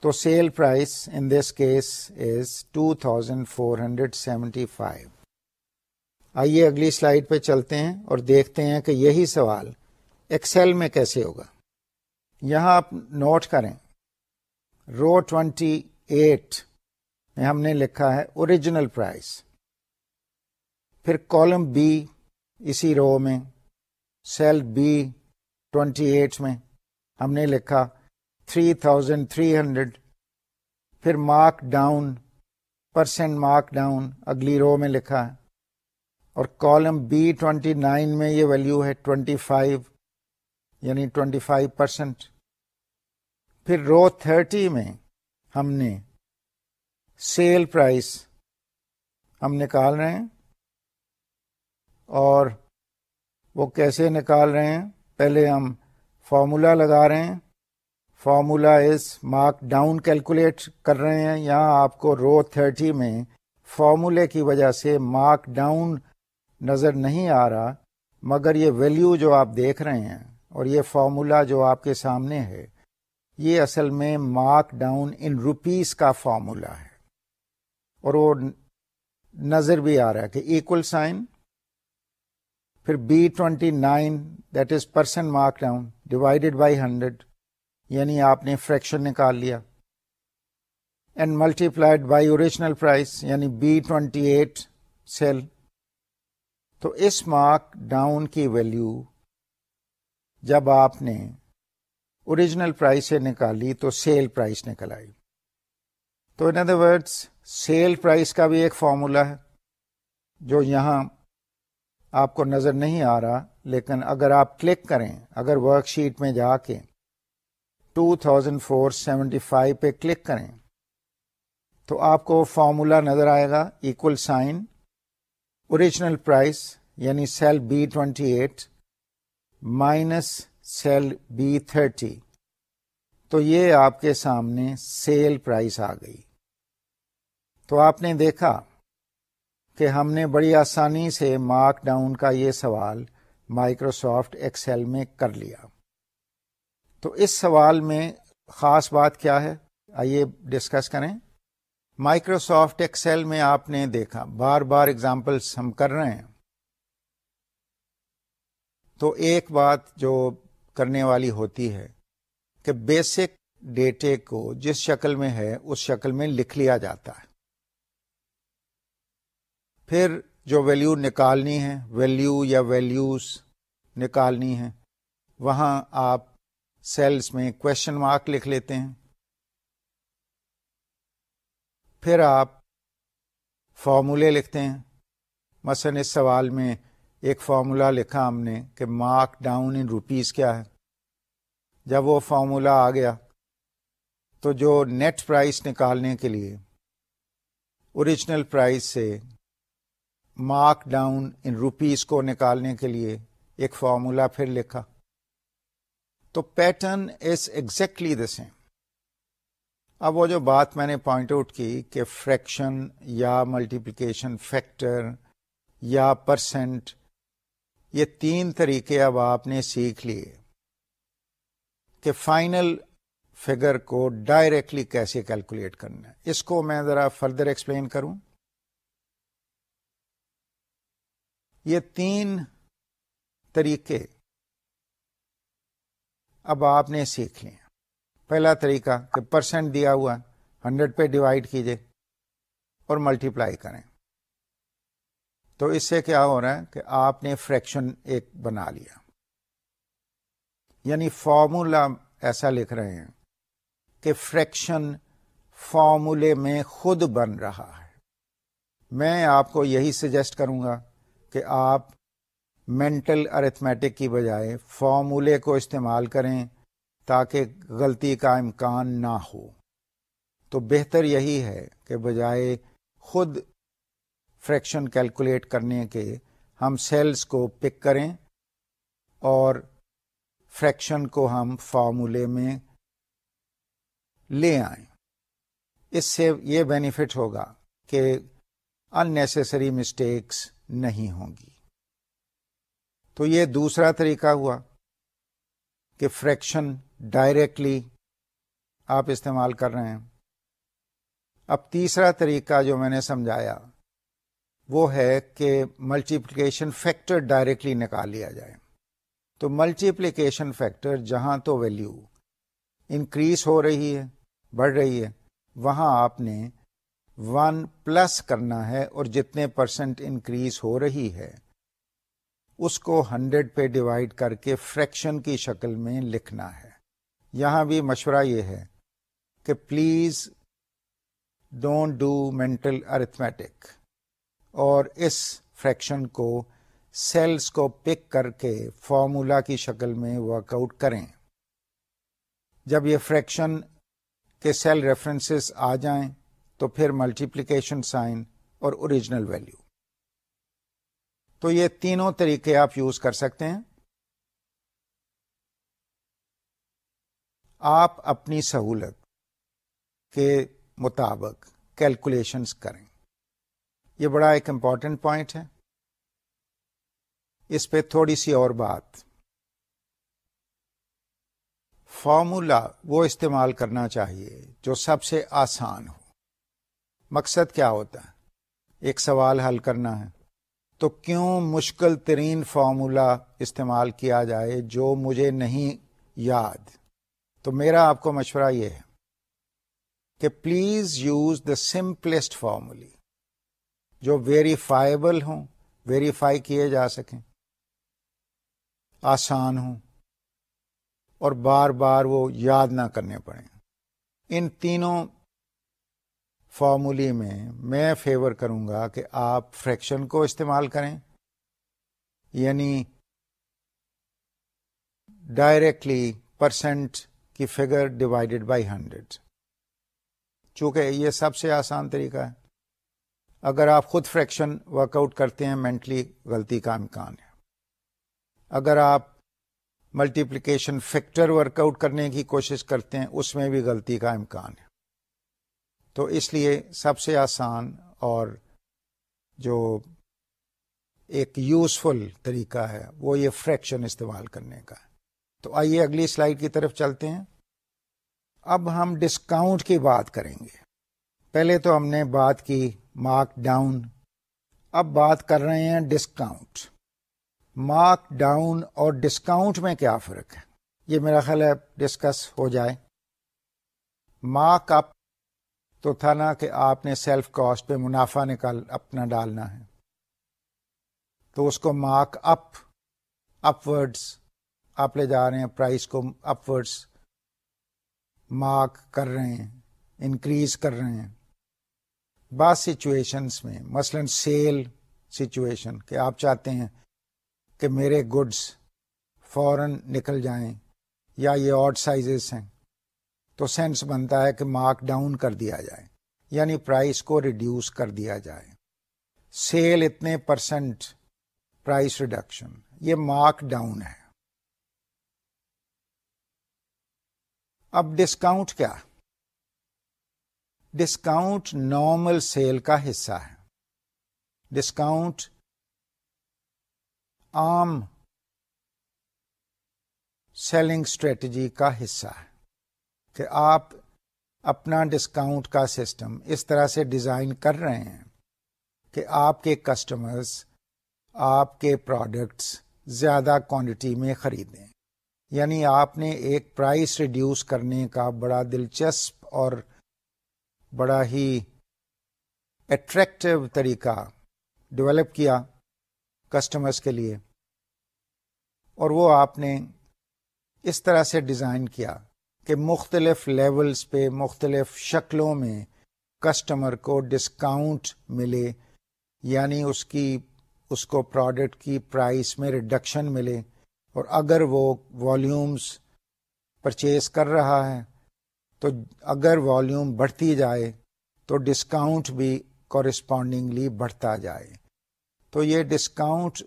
تو sale price in this case is two thousand four hundred seventy five آئیے اگلی سلائڈ پہ چلتے ہیں اور دیکھتے ہیں کہ یہی سوال ایکسل میں کیسے ہوگا۔ یہاں آپ نوٹ کریں۔ رو ٹوینٹی ایٹ میں ہم نے لکھا ہے اوریجنل پرائز۔ پھر کالم بی اسی رو میں، سیل بی ٹوینٹی ایٹ میں ہم نے لکھا تھری تھاؤزینڈ تھری ہنڈریڈ۔ پھر mark down, percent mark down اگلی رو میں لکھا ہے۔ اور کالم بی ٹوینٹی نائن میں یہ ویلو ہے ٹوینٹی فائیو یعنی ٹوینٹی فائیو پرسینٹ۔ پھر رو تھرٹی میں ہم نے سیل پرائس ہم نکال رہے ہیں اور وہ کیسے نکال رہے ہیں؟ پہلے ہم فارمولا لگا رہے ہیں۔ Formula is mark down calculate کر رہے ہیں۔ یہاں آپ کو رو تھرٹی میں فارمولے کی وجہ سے مارک ڈاؤن نظر نہیں آ رہا، مگر یہ ویلیو جو آپ دیکھ رہے ہیں اور یہ فارمولا جو آپ کے سامنے ہے یہ اصل میں مارک ڈاؤن ان روپیز کا فارمولا ہے۔ اور وہ نظر بھی آ رہا ہے کہ ایکول سائن پھر B twenty nine that is percent mark down divided by hundred یعنی آپ نے فریکشن نکال لیا۔ And multiplied by original price یعنی بی ٹوینٹی ایٹ سیل تو اس مارک ڈاؤن کی ویلو جب آپ نے اوریجنل پرائز سے نکالی تو سیل پرائز نکل آئی۔ تو in other words sale price کا بھی ایک فارمولا ہے جو یہاں آپ کو نظر نہیں آ رہا، لیکن اگر آپ کلک کریں، اگر ورک شیٹ میں جا کے two thousand four seventy five پہ کلک کریں، تو آپ کو فارمولا نظر آئے گا اکول سائن اوریجنل پرائز یعنی cell B twenty eight minus cell B thirty. تو یہ آپ کے سامنے سیل پرائس آ گئی۔ تو آپ نے دیکھا کہ ہم نے بڑی آسانی سے مارک ڈاؤن کا یہ سوال مائکروسافٹ ایکسل میں کر لیا۔ تو اس سوال میں خاص بات کیا ہے؟ آئیے ڈسکس کریں۔ مائکروسافٹ ایکسل میں آپ نے دیکھا، بار بار اگزامپلس ہم کر رہے ہیں۔ تو ایک بات جو کرنے والی ہوتی ہے کہ بیسک ڈیٹے کو جس شکل میں ہے، اس شکل میں لکھ لیا جاتا ہے۔ پھر جو ویلیو نکالنی ہے ویلیو یا ویلیوز نکالنی ہے، وہاں آپ سیلس میں کوشچن مارک لکھ لیتے ہیں۔ پھر آپ فارمولے لکھتے ہیں۔ مثلا اس سوال میں ایک فارمولا لکھا ہم نے کہ مارک ڈاؤن ان روپیز کیا ہے۔ جب وہ فارمولا آ گیا تو جو نیٹ پرائز نکالنے کے لیے اوریجنل پرائز سے مارک ڈاؤن ان روپیز کو نکالنے کے لیے ایک فارمولا پھر لکھا۔ تو pattern is exactly the same. اب وہ جو بات میں نے پوائنٹ آؤٹ کی کہ فریکشن یا ملٹیپلیکیشن فیکٹر یا پرسنٹ یہ تین طریقے اب آپ نے سیکھ لیے کہ فائنل فگر کو ڈائریکٹلی کیسے کیلکولیٹ کرنا ہے۔ اس کو میں ذرا فردر ایکسپلین کروں۔ یہ تین طریقے اب آپ نے سیکھ لیے۔ پہلا طریقہ کہ پرسنٹ دیا ہوا ہنڈریڈ پہ ڈیوائڈ کیجیے اور ملٹیپلائی کریں۔ تو اس سے کیا ہو رہا ہے کہ آپ نے فریکشن ایک بنا لیا۔ یعنی فارمولا ایسا لکھ رہے ہیں کہ فریکشن فارمولے میں خود بن رہا ہے۔ میں آپ کو یہی سجیسٹ کروں گا کہ آپ مینٹل ارتھمیٹک کی بجائے فارمولے کو استعمال کریں تاکہ غلطی کا امکان نہ ہو۔ تو بہتر یہی ہے کہ بجائے خود فریکشن کیلکولیٹ کرنے کے ہم سیلز کو پک کریں اور فریکشن کو ہم فارمولے میں لے آئیں۔ اس سے یہ بینیفٹ ہوگا کہ اننیسری مسٹیکس نہیں ہوں گی۔ تو یہ دوسرا طریقہ ہوا کہ فریکشن ڈائریکٹلی آپ استعمال کر رہے ہیں۔ اب تیسرا طریقہ جو میں نے سمجھایا وہ ہے کہ ملٹیپلیکیشن فیکٹر ڈائریکٹلی نکال لیا جائے۔ تو ملٹیپلیکیشن فیکٹر جہاں تو ویلیو انکریز ہو رہی ہے، بڑھ رہی ہے، وہاں آپ نے ون پلس کرنا ہے اور جتنے پرسنٹ انکریز ہو رہی ہے، اس کو ہنڈریڈ پہ ڈیوائڈ کر کے فریکشن کی شکل میں لکھنا ہے۔ یہاں بھی مشورہ یہ ہے کہ please don't do mental arithmetic اور اس فریکشن کو سیلز کو پک کر کے فارمولا کی شکل میں ورک آؤٹ کریں۔ جب یہ فریکشن کے سیل ریفرنسز آ جائیں تو پھر ملٹیپلیکیشن سائن اور اوریجنل ویلو تو یہ تینوں طریقے آپ یوز کر سکتے ہیں۔ آپ اپنی سہولت کے مطابق کیلکولیشنز کریں۔ یہ بڑا ایک امپورٹنٹ پوائنٹ ہے۔ اس پہ تھوڑی سی اور بات۔ فارمولا وہ استعمال کرنا چاہیے جو سب سے آسان ہو۔ مقصد کیا ہوتا ہے؟ ایک سوال حل کرنا ہے۔ تو کیوں مشکل ترین فارمولا استعمال کیا جائے جو مجھے نہیں یاد؟ تو میرا آپ کو مشورہ یہ ہے کہ please use the simplest formulae. جو ویریفائبل ہوں ویریفائی کیے جا سکیں۔ آسان ہوں اور بار بار وہ یاد نہ کرنے پڑیں۔ ان تینوں فارمولی میں میں فیور کروں گا کہ آپ فریکشن کو استعمال کریں یعنی ڈائریکٹلی پرسنٹ کی فگر ڈیوائڈیڈ بائی ہنڈریڈ چونکہ یہ سب سے آسان طریقہ ہے۔ اگر آپ خود فریکشن ورک آؤٹ کرتے ہیں، مینٹلی غلطی کا امکان ہے۔ اگر آپ ملٹیپلیکیشن فیکٹر ورک آؤٹ کرنے کی کوشش کرتے ہیں، اس میں بھی غلطی کا امکان ہے۔ تو اس لیے سب سے آسان اور جو ایک یوزفل طریقہ ہے، وہ یہ فریکشن استعمال کرنے کا ہے۔ تو آئیے اگلی سلائڈ کی طرف چلتے ہیں۔ اب ہم ڈسکاؤنٹ کی بات کریں گے۔ پہلے تو ہم نے بات کی مارک ڈاؤن اب بات کر رہے ہیں ڈسکاؤنٹ مارک ڈاؤن اور ڈسکاؤنٹ میں کیا فرق ہے؟ یہ میرا خیال ہے ڈسکس ہو جائے. مارک اپ تو تھا نا کہ آپ نے سیلف کاسٹ پہ منافع نکال اپنا ڈالنا ہے. تو اس کو مارک اپ اپورڈس آپ لے جا رہے ہیں پرائز کو اپورڈس مارک کر رہے ہیں. انکریز کر رہے ہیں. بعض سچویشنس میں، مثلا سیل سچویشن کہ آپ چاہتے ہیں کہ میرے گڈس فوراً نکل جائیں یا یہ آڈ سائزز ہیں، تو سینس بنتا ہے کہ مارک ڈاؤن کر دیا جائے یعنی پرائس کو ریڈیوس کر دیا جائے۔ سیل اتنے پرسنٹ پرائس ریڈکشن یہ مارک ڈاؤن ہے۔ اب ڈسکاؤنٹ کیا؟ ڈسکاؤنٹ نارمل سیل کا حصہ ہے۔ ڈسکاؤنٹ عام سیلنگ اسٹریٹجی کا حصہ ہے کہ آپ اپنا ڈسکاؤنٹ کا سسٹم اس طرح سے ڈیزائن کر رہے ہیں کہ آپ کے کسٹمرز آپ کے پروڈکٹس زیادہ کوانٹٹی میں خریدیں۔ یعنی آپ نے ایک پرائس ریڈیوس کرنے کا بڑا دلچسپ اور بڑا ہی اٹریکٹو طریقہ ڈیولپ کیا کسٹمرز کے لیے اور وہ آپ نے اس طرح سے ڈیزائن کیا کہ مختلف لیولز پہ، مختلف شکلوں میں کسٹمر کو ڈسکاؤنٹ ملے یعنی اس کی، اس کو پروڈکٹ کی پرائس میں ریڈکشن ملے اور اگر وہ والیومز پرچیز کر رہا ہے تو اگر والیوم بڑھتی جائے تو ڈسکاؤنٹ بھی کورسپونڈنگلی بڑھتا جائے۔ تو یہ ڈسکاؤنٹ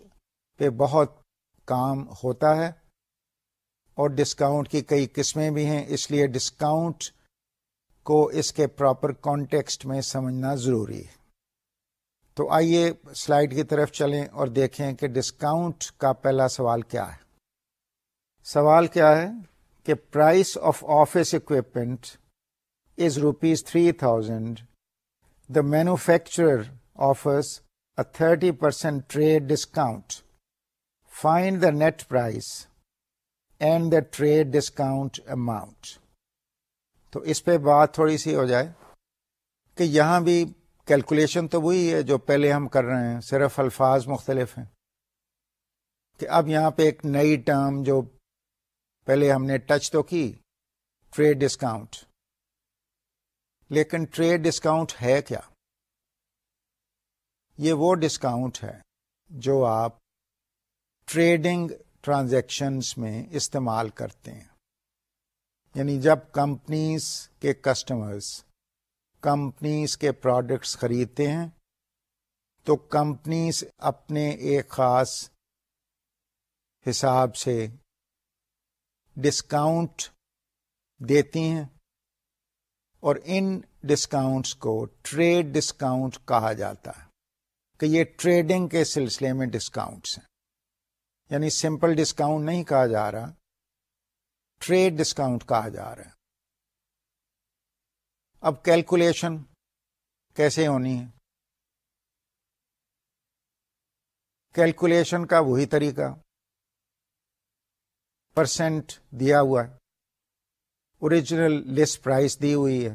پہ بہت کام ہوتا ہے اور ڈسکاؤنٹ کی کئی قسمیں بھی ہیں، اس لیے ڈسکاؤنٹ کو اس کے پراپر کانٹیکسٹ میں سمجھنا ضروری ہے۔ تو آئیے سلائڈ کی طرف چلیں اور دیکھیں کہ ڈسکاؤنٹ کا پہلا سوال کیا ہے۔ سوال کیا ہے؟ کہ price of office equipment is rupees three thousand, the manufacturer offers thirty percent trade discount, find the net price and the trade discount amount. تو اس پہ بات تھوڑی سی ہو جائے کہ یہاں بھی کیلکولیشن تو وہی ہے جو پہلے ہم کر رہے ہیں، صرف الفاظ مختلف ہیں۔ کہ اب یہاں پہ ایک نئی ٹرم جو پہلے ہم نے ٹچ تو کی، ٹریڈ ڈسکاؤنٹ۔ لیکن ٹریڈ ڈسکاؤنٹ ہے کیا؟ یہ وہ ڈسکاؤنٹ ہے جو آپ ٹریڈنگ ٹرانزیکشنس میں استعمال کرتے ہیں۔ یعنی جب کمپنیز کے کسٹمرز کمپنیز کے پروڈکٹس خریدتے ہیں، تو کمپنیز اپنے ایک خاص حساب سے ڈسکاؤنٹ دیتی ہیں اور ان ڈسکاؤنٹس کو ٹریڈ ڈسکاؤنٹ کہا جاتا ہے کہ یہ ٹریڈنگ کے سلسلے میں ڈسکاؤنٹس ہیں۔ یعنی سمپل ڈسکاؤنٹ نہیں کہا جا رہا ٹریڈ ڈسکاؤنٹ کہا جا رہا ہے۔ اب کیلکولیشن کیسے ہونی ہے؟ کیلکولیشن کا وہی طریقہ۔ پرسینٹ دیا ہوا ہے۔ اوریجنل لسٹ پرائز دی ہوئی ہے۔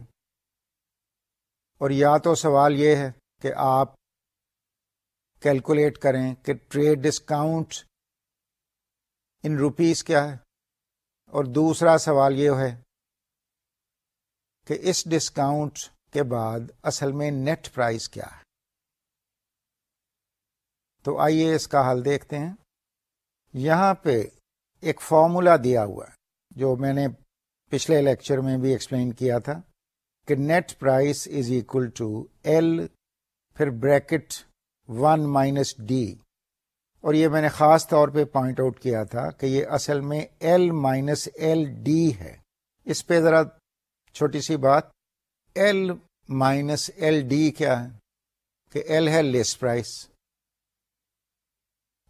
اور یا تو سوال یہ ہے کہ آپ کیلکولیٹ کریں کہ ٹریڈ ڈسکاؤنٹ ان روپیز کیا ہے۔ اور دوسرا سوال یہ ہے کہ اس ڈسکاؤنٹ کے بعد اصل میں نیٹ پرائز کیا ہے۔ تو آئیے اس کا حل دیکھتے ہیں۔ یہاں پہ ایک فارمولا دیا ہوا ہے، جو میں نے پچھلے لیکچر میں بھی ایکسپلین کیا تھا کہ net price is equal to L پھر بریکٹ ون مائنس ڈی اور یہ میں نے خاص طور پہ پوائنٹ آؤٹ کیا تھا کہ یہ اصل میں ایل مائنس ایل ڈی ہے۔ اس پہ ذرا چھوٹی سی بات ایل مائنس ایل ڈی کیا ہے؟ کہ ایل ہے لیس پرائز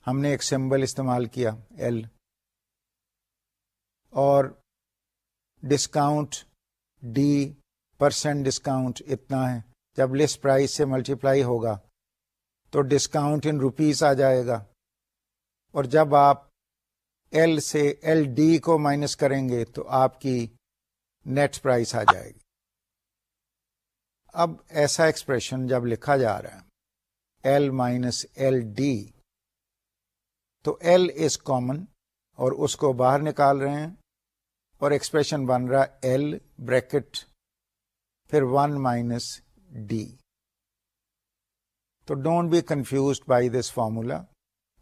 ہم نے ایک سمبل استعمال کیا ایل اور ڈسکاؤنٹ ڈی پرسینٹ ڈسکاؤنٹ اتنا ہے۔ جب لسٹ پرائز سے ملٹیپلائی ہوگا تو ڈسکاؤنٹ ان روپیز آ جائے گا۔ اور جب آپ ایل سے ایل ڈی کو مائنس کریں گے تو آپ کی نیٹ پرائز آ جائے گی۔ اب ایسا ایکسپریشن جب لکھا جا رہا ہے ایل مائنس ایل ڈی تو ایل از کامن اور اس کو باہر نکال رہے ہیں۔ اور ایکسپریشن بن رہا ایل بریکٹ پھر ون مائنس ڈی تو don't be confused by this formula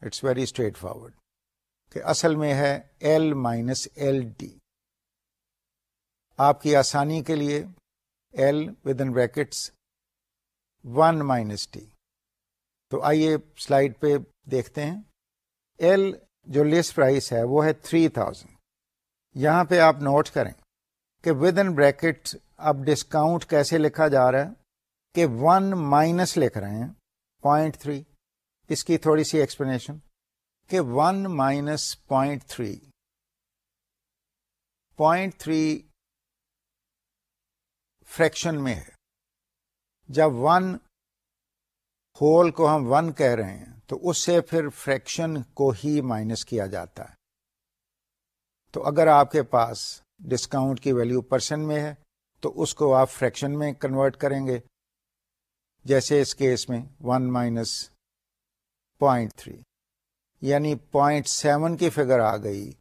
it's very straightforward کہ اصل میں ہے ایل مائنس ایل ڈی آپ کی آسانی کے لیے L within brackets one minus T تو آئیے سلائڈ پہ دیکھتے ہیں. ایل جو لسٹ پرائس ہے وہ ہے تھری تھاؤزینڈ یہاں پہ آپ نوٹ کریں کہ ود ان بریکٹ اب ڈسکاؤنٹ کیسے لکھا جا رہا ہے کہ ون مائنس لکھ رہے ہیں پوائنٹ تھری اس کی تھوڑی سی ایکسپلینیشن کہ one minus point three point three fraction میں ہے۔ جب ون ہول کو ہم ون کہہ رہے ہیں تو اس سے پھر فریکشن کو ہی مائنس کیا جاتا ہے۔ تو اگر آپ کے پاس ڈسکاؤنٹ کی ویلیو پرسن میں ہے، تو اس کو آپ فریکشن میں کنورٹ کریں گے، جیسے اس کیس میں ون مائنس پوائنٹ تھری یعنی پوائنٹ سیون کی فگر آ گئی،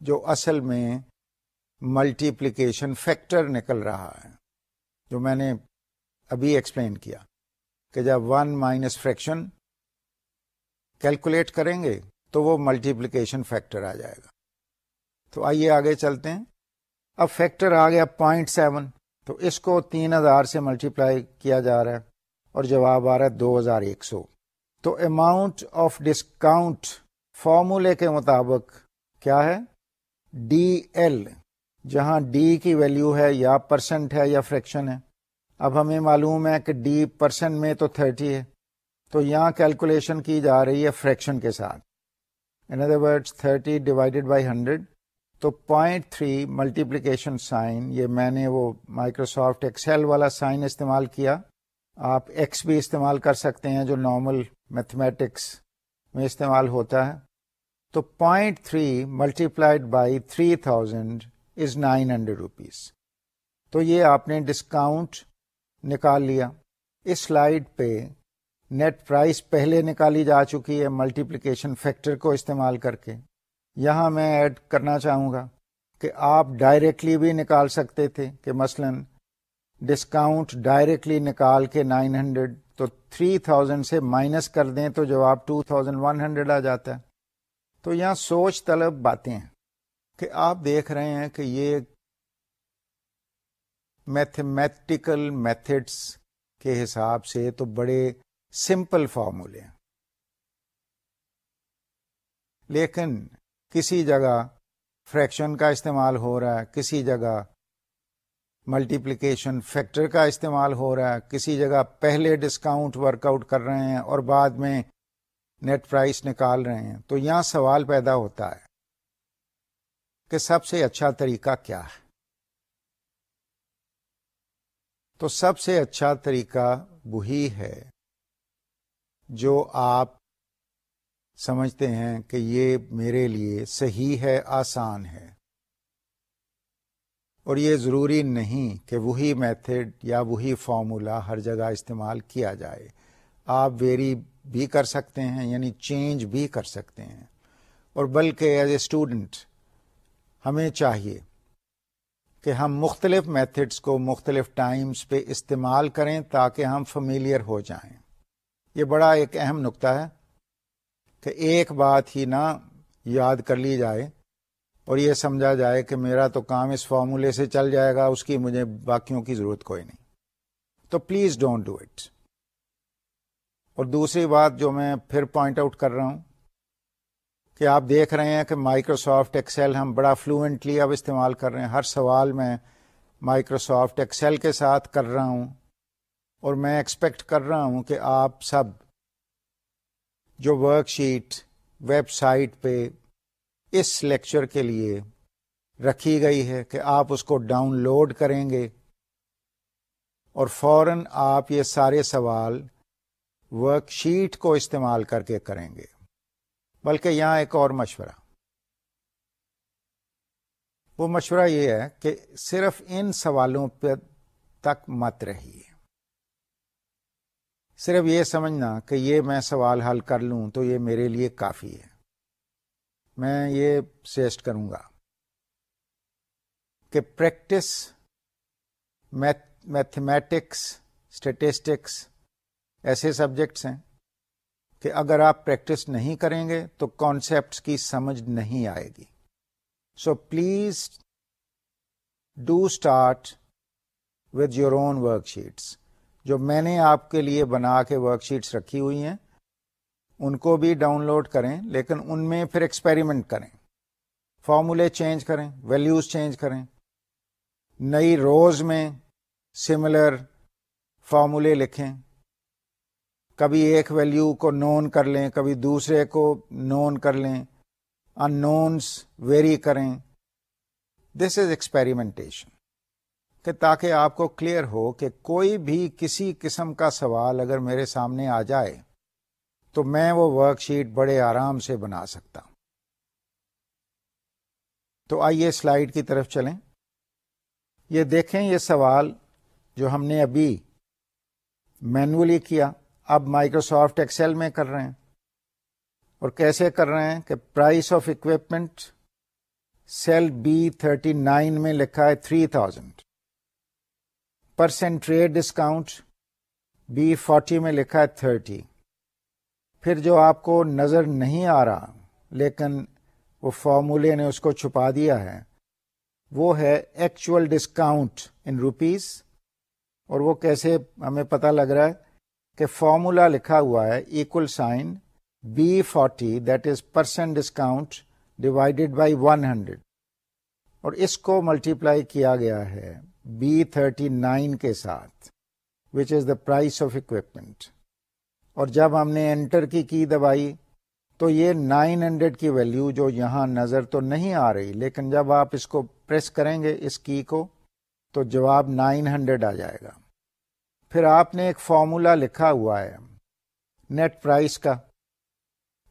جو اصل میں ملٹیپلیکیشن فیکٹر نکل رہا ہے، جو میں نے ابھی ایکسپلین کیا کہ جب ون مائنس فریکشن کیلکولیٹ کریں گے، تو وہ ملٹیپلیکیشن فیکٹر آ جائے گا۔ تو آئیے آگے چلتے ہیں۔ اب فیکٹر آ گیا پوائنٹ سیون۔ تو اس کو تین ہزار سے ملٹیپلائی کیا جا رہا ہے۔ اور جواب آ رہا ہے دو ہزار ایک سو۔ تو اماؤنٹ آف ڈسکاؤنٹ فارمولے کے مطابق کیا ہے؟ ڈی ایل جہاں ڈی کی ویلیو ہے یا پرسنٹ ہے یا فریکشن ہے۔ اب ہمیں معلوم ہے کہ ڈی پرسنٹ میں تو تھرٹی ہے۔ تو یہاں کیلکولیشن کی جا رہی ہے فریکشن کے ساتھ۔ In other word thirty divided by hundred تو پوائنٹ تھری ملٹیپلیکیشن سائن، یہ میں نے وہ مائکروسافٹ ایکسل والا سائن استعمال کیا۔ آپ ایکس بھی استعمال کر سکتے ہیں جو نارمل میتھمیٹکس میں استعمال ہوتا ہے۔ تو point three multiplied by three thousand is nine hundred rupees. تو یہ آپ نے ڈسکاؤنٹ نکال لیا۔ اس سلائڈ پہ نیٹ پرائس پہلے نکالی جا چکی ہے ملٹیپلیکیشن فیکٹر کو استعمال کر کے۔ یہاں میں ایڈ کرنا چاہوں گا کہ آپ ڈائریکٹلی بھی نکال سکتے تھے کہ مثلا ڈسکاؤنٹ ڈائریکٹلی نکال کے نائن ہنڈریڈ تو تھری تھاؤزینڈ سے مائنس کر دیں تو جواب ٹو تھاؤزینڈ ون ہنڈریڈ آ جاتا ہے۔ تو یہاں سوچ طلب باتیں ہیں کہ آپ دیکھ رہے ہیں کہ یہ میتھمیٹیکل میتھڈس کے حساب سے تو بڑے سمپل فارمولے ہیں۔ لیکن کسی جگہ فریکشن کا استعمال ہو رہا ہے، کسی جگہ ملٹیپلیکیشن فیکٹر کا استعمال ہو رہا ہے، کسی جگہ پہلے ڈسکاؤنٹ ورک آؤٹ کر رہے ہیں اور بعد میں نیٹ پرائس نکال رہے ہیں۔ تو یہاں سوال پیدا ہوتا ہے کہ سب سے اچھا طریقہ کیا ہے۔ تو سب سے اچھا طریقہ وہی ہے جو آپ سمجھتے ہیں کہ یہ میرے لیے صحیح ہے، آسان ہے۔ اور یہ ضروری نہیں کہ وہی میتھڈ یا وہی فارمولا ہر جگہ استعمال کیا جائے۔ آپ ویری بھی کر سکتے ہیں یعنی چینج بھی کر سکتے ہیں۔ اور بلکہ ایز اے اسٹوڈنٹ ہمیں چاہیے کہ ہم مختلف میتھڈس کو مختلف ٹائمز پہ استعمال کریں تاکہ ہم فمیلیئر ہو جائیں۔ یہ بڑا ایک اہم نقطہ ہے۔ کہ ایک بات ہی نہ یاد کر لی جائے اور یہ سمجھا جائے کہ میرا تو کام اس فارمولے سے چل جائے گا، اس کی مجھے باقیوں کی ضرورت کوئی نہیں۔ تو پلیز ڈونٹ ڈو اٹ اور دوسری بات جو میں پھر پوائنٹ آؤٹ کر رہا ہوں کہ آپ دیکھ رہے ہیں کہ مائکروسافٹ ایکسل ہم بڑا فلوئنٹلی اب استعمال کر رہے ہیں۔ ہر سوال میں مائکروسافٹ ایکسل کے ساتھ کر رہا ہوں اور میں ایکسپیکٹ کر رہا ہوں کہ آپ سب جو ورک شیٹ ویب سائٹ پہ اس لیکچر کے لیے رکھی گئی ہے کہ آپ اس کو ڈاؤن لوڈ کریں گے اور فوراً آپ یہ سارے سوال ورک شیٹ کو استعمال کر کے کریں گے۔ بلکہ یہاں ایک اور مشورہ۔ وہ مشورہ یہ ہے کہ صرف ان سوالوں پہ تک مت رہیے۔ صرف یہ سمجھنا کہ یہ میں سوال حل کر لوں تو یہ میرے لیے کافی ہے۔ میں یہ سجیسٹ کروں گا کہ پریکٹس میتھمیٹکس اسٹیٹسٹکس ایسے سبجیکٹس ہیں کہ اگر آپ پریکٹس نہیں کریں گے تو کانسیپٹس کی سمجھ نہیں آئے گی۔ So please do start with your own worksheets جو میں نے آپ کے لیے بنا کے ورک شیٹس رکھی ہوئی ہیں، ان کو بھی ڈاؤن لوڈ کریں، لیکن ان میں پھر ایکسپیریمنٹ کریں۔ فارمولے چینج کریں ویلیوز چینج کریں۔ نئی روز میں سملر فارمولے لکھیں۔ کبھی ایک ویلیو کو نون کر لیں، کبھی دوسرے کو نون کر لیں۔ ان نونس ویری کریں۔ دس از ایکسپیریمنٹیشن کہ تاکہ آپ کو کلیئر ہو کہ کوئی بھی کسی قسم کا سوال اگر میرے سامنے آ جائے، تو میں وہ ورک شیٹ بڑے آرام سے بنا سکتا ہوں۔ تو آئیے سلائیڈ کی طرف چلیں۔ یہ دیکھیں یہ سوال جو ہم نے ابھی مینولی کیا۔ اب مائکروسافٹ ایکسل میں کر رہے ہیں۔ اور کیسے کر رہے ہیں کہ price of equipment cell B thirty nine میں لکھا ہے three thousand percent trade discount B forty میں لکھا ہے تھرٹی پھر جو آپ کو نظر نہیں آ رہا، لیکن وہ فارمولے نے اس کو چھپا دیا ہے، وہ ہے ایکچوئل ڈسکاؤنٹ ان روپیز اور وہ کیسے ہمیں پتا لگ رہا ہے کہ فارمولا لکھا ہوا ہے equal sign B forty that is percent discount divided by one hundred اور اس کو ملٹیپلائی کیا گیا ہے۔ بی تھرٹی نائن کے ساتھ which is the price of equipment اور جب ہم نے انٹر کی کی دبائی، تو یہ نائن ہنڈریڈ کی ویلو جو یہاں نظر تو نہیں آ رہی، لیکن جب آپ اس کو پریس کریں گے اس کی کو، تو جواب نائن ہنڈریڈ آ جائے گا۔ پھر آپ نے ایک فارمولا لکھا ہوا ہے نیٹ پرائس کا۔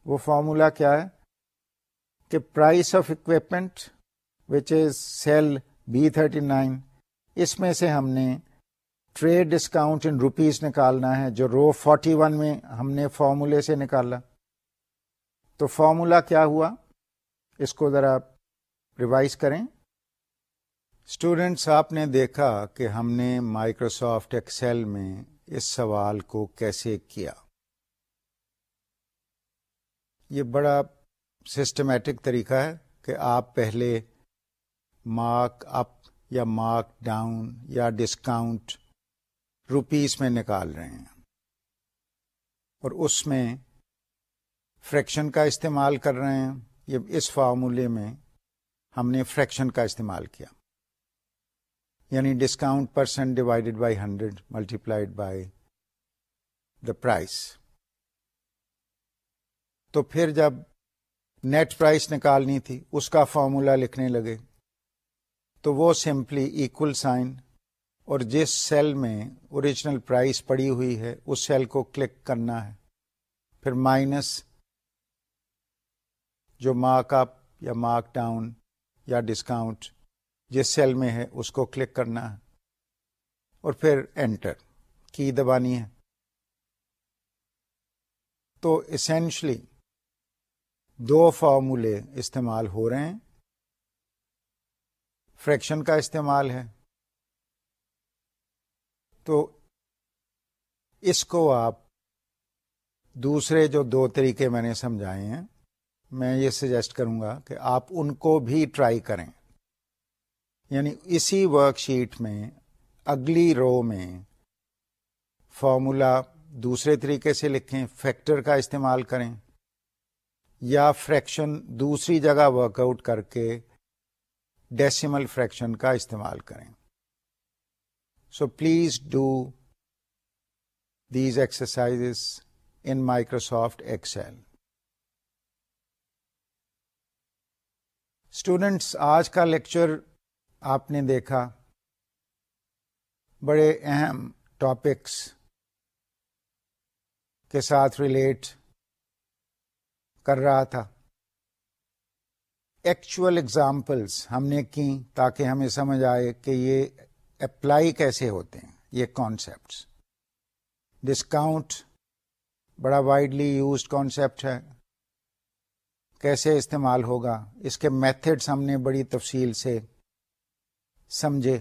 وہ فارمولا کیا ہے؟ کہ price of equipment which is cell B thirty nine اس میں سے ہم نے ٹریڈ ڈسکاؤنٹ ان روپیز نکالنا ہے، جو رو فورٹی ون میں ہم نے فارمولے سے نکالا۔ تو فارمولا کیا ہوا؟ اس کو ذرا ریوائز کریں۔ اسٹوڈینٹس آپ نے دیکھا کہ ہم نے مائکروسافٹ ایکسل میں اس سوال کو کیسے کیا؟ یہ بڑا سسٹمیٹک طریقہ ہے کہ آپ پہلے مارک اپ یا مارک ڈاؤن یا ڈسکاؤنٹ روپیز میں نکال رہے ہیں اور اس میں فریکشن کا استعمال کر رہے ہیں۔ یہ اس فارمولے میں ہم نے فریکشن کا استعمال کیا۔ یعنی discount percent divided by hundred multiplied by the price. تو پھر جب نیٹ پرائس نکالنی تھی، اس کا فارمولا لکھنے لگے۔ تو وہ سمپلی ایکول سائن اور جس سیل میں اوریجنل پرائس پڑی ہوئی ہے، اس سیل کو کلک کرنا ہے۔ پھر مائنس جو مارک اپ یا مارک ڈاؤن یا ڈسکاؤنٹ جس سیل میں ہے، اس کو کلک کرنا ہے۔ اور پھر انٹر کی دبانی ہے۔ تو اسینشلی دو فارمولے استعمال ہو رہے ہیں۔ فریکشن کا استعمال ہے۔ تو اس کو آپ دوسرے جو دو طریقے میں نے سمجھائے ہیں، میں یہ سجیسٹ کروں گا کہ آپ ان کو بھی ٹرائی کریں۔ یعنی اسی ورک شیٹ میں اگلی رو میں فارمولا دوسرے طریقے سے لکھیں فیکٹر کا استعمال کریں یا فریکشن دوسری جگہ ورک آؤٹ کر کے ڈیسیمل فریکشن کا استعمال کریں۔ So please do these exercise in Microsoft Excel students آج کا لیکچر آپ نے دیکھا۔ بڑے اہم ٹاپکس کے ساتھ ریلیٹ کر رہا تھا۔ ایکچوئل اگزامپلس ہم نے کی تاکہ ہمیں سمجھ آئے کہ یہ اپلائی کیسے ہوتے ہیں، یہ کانسیپٹس ڈسکاؤنٹ بڑا وائڈلی یوزڈ کانسیپٹ ہے۔ کیسے استعمال ہوگا؟ اس کے میتھڈس ہم نے بڑی تفصیل سے سمجھے۔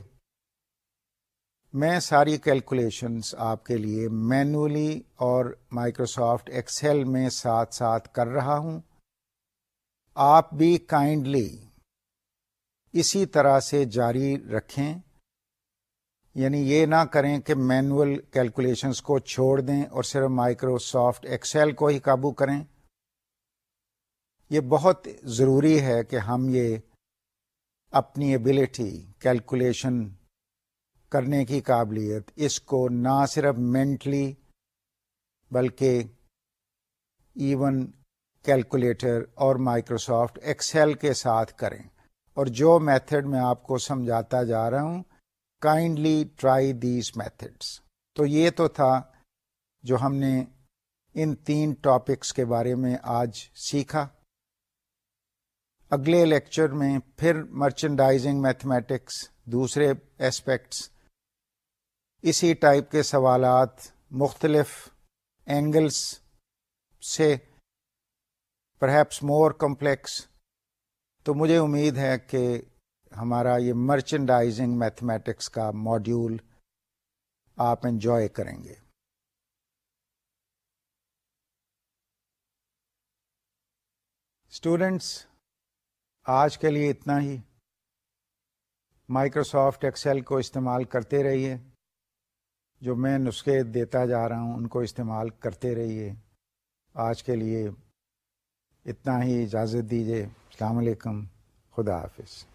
میں ساری کیلکولیشنس آپ کے لیے مینولی اور مائکروسافٹ ایکسل میں ساتھ ساتھ کر رہا ہوں۔ آپ بھی کائنڈلی اسی طرح سے جاری رکھیں۔ یعنی یہ نہ کریں کہ مینول کیلکولیشنس کو چھوڑ دیں اور صرف مائکروسافٹ ایکسل کو ہی قابو کریں۔ یہ بہت ضروری ہے کہ ہم یہ اپنی ایبلٹی کیلکولیشن کرنے کی قابلیت، اس کو نہ صرف مینٹلی بلکہ ایون کیلکولیٹر اور مائکروسافٹ ایکسل کے ساتھ کریں۔ اور جو میتھڈ میں آپ کو سمجھاتا جا رہا ہوں کائنڈلی ٹرائی دیز میتھڈس تو یہ تو تھا جو ہم نے ان تین ٹاپکس کے بارے میں آج سیکھا۔ اگلے لیکچر میں پھر مرچنڈائزنگ میتھمیٹکس دوسرے ایسپیکٹس اسی ٹائپ کے سوالات مختلف اینگلس سے پرہیپس مور کمپلیکس تو مجھے امید ہے کہ ہمارا یہ مرچنڈائزنگ میتھمیٹکس کا ماڈیول آپ انجوائے کریں گے۔ اسٹوڈینٹس آج کے لیے اتنا ہی۔ مائکروسافٹ ایکسل کو استعمال کرتے رہیے۔ جو میں نسخے دیتا جا رہا ہوں، ان کو استعمال کرتے رہیے۔ آج کے لیے اتنا ہی اجازت دیجیے السلام علیکم۔ خدا حافظ۔